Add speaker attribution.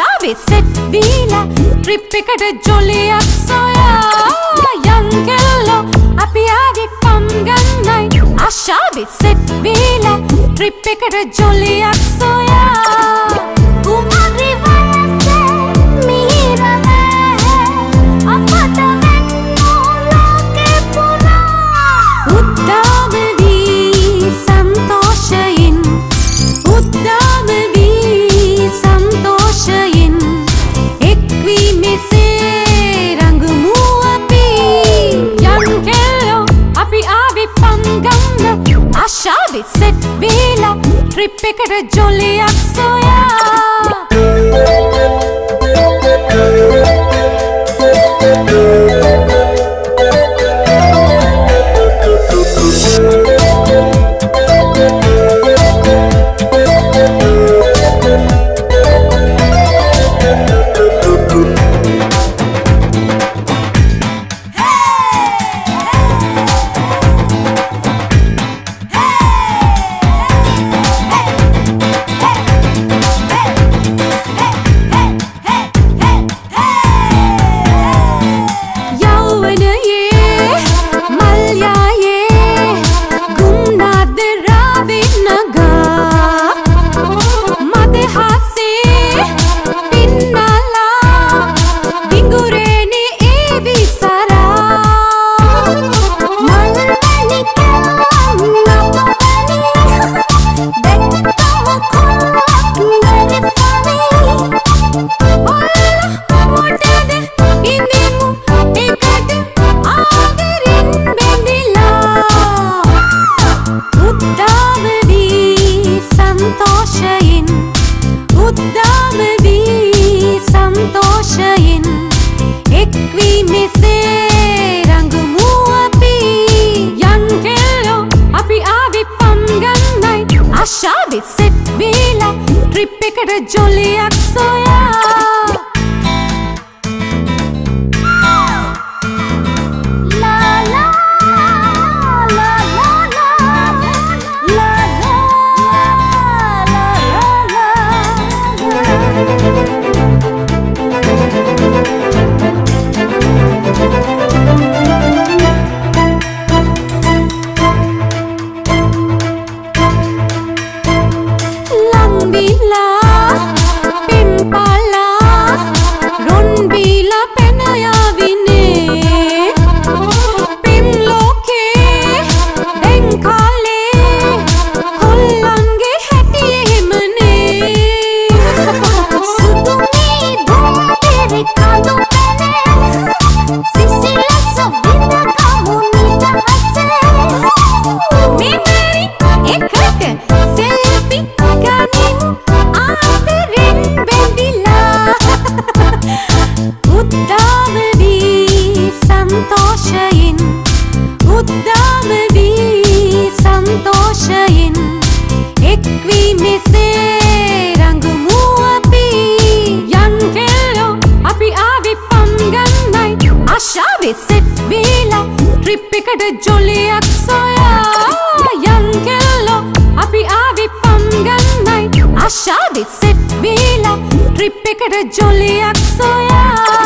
Speaker 1: ආවේ set වීලා. Trip එකට ජොලියක් සොයා. යන් කෙල්ලෝ අපි ආවේ ෆම් ගන්නයි. ආශාවේ සෙට් වීලා. ට්‍රිප් එකට ජොලියක් සොයා. ආශාවෙත් සෙට් වේලා ට්‍රිප් එකට ජොලියක් සොයා ආශාවෙත් සෙට් වේලා ට්‍රිප් එකට ජොලියක් සොයා සෙට් වේලා ට්‍රිප් එකට ජොලියක් සොයා ශාවිත් සෙට් වීලා ට්‍රිප් එකට ජොලියක් සොයා